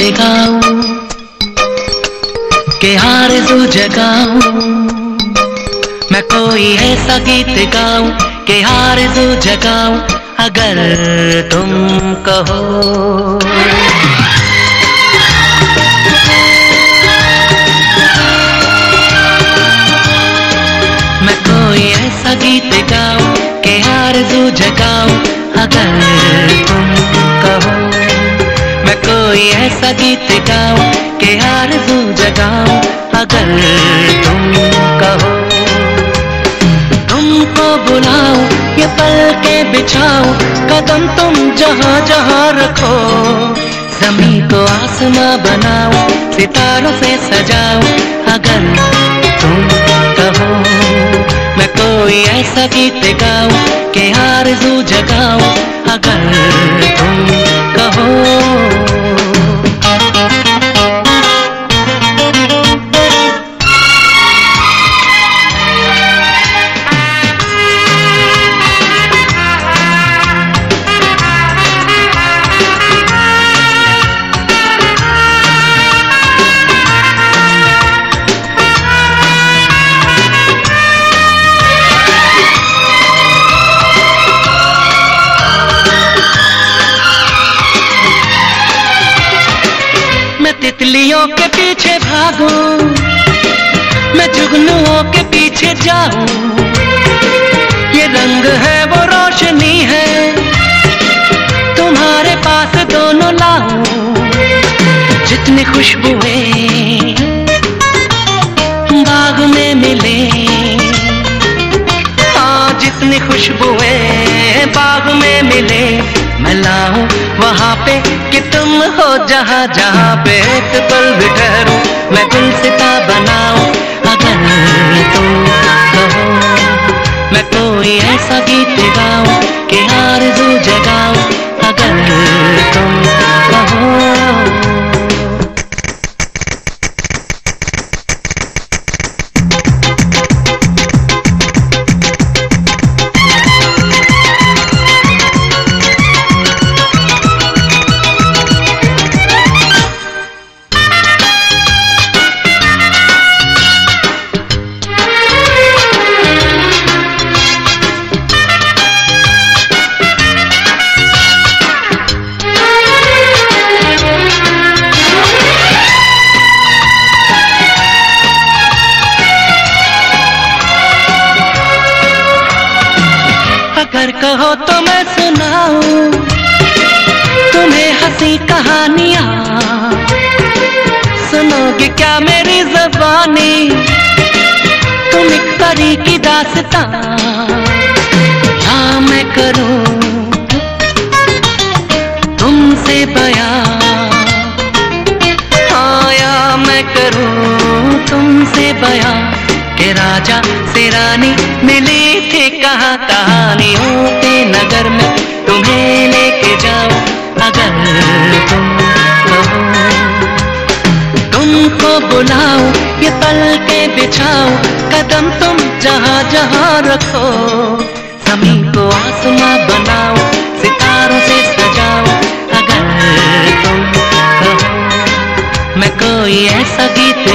गीत गाऊं के हार जगाऊं। मैं कोई ऐसा गीत गाऊं, के हार जगाऊं, अगर तुम कहो। मैं कोई ऐसा गीत गाऊं, के हार जगाऊं, अगर गीत गाऊं के आरज़ू जगाऊं अगर तुम कहो। तुमको बुलाऊं ये पल के बिछाऊं कदम तुम जहाँ जहाँ रखो। जमी को आसमां बनाऊँ सितारों से सजाऊं अगर तुम कहो। मैं कोई ऐसा गीत गाऊं के आरज़ू जगाऊं, अगर तुम तितलियों के पीछे भागूं, मैं जुगनुओं के पीछे जाऊँ। ये रंग है, वो रोशनी है, तुम्हारे पास दोनों लाऊं, जितनी खुशबुएँ बाग में मिले। हाँ जितनी खुशबुएँ बाग में मिले। मैं लाऊं, वहाँ पे कि तुम हो जहाँ जहाँ पे एक पल भी ठहरूं मैं गुलसिता बनाऊँ अगर कहो तो मैं सुनाऊं। तुम्हें हँसी कहानियाँ। सुनोगे क्या मेरी जबानी? तुम एक परी की दासता। हाँ मैं करूँ तुमसे बयां। हाँ या मैं करूँ तुमसे बयां। के राजा, से रानी मिले थे कहा? कहानियों के नगर में तुम्हें लेके जाओ अगर तुम तुमको बुलाओ ये पल के बिछाओ कदम तुम जहाँ जहाँ रखो। को आसमां बनाओ सितारों से सजाओ अगर तुम मैं कोई ऐसा गीत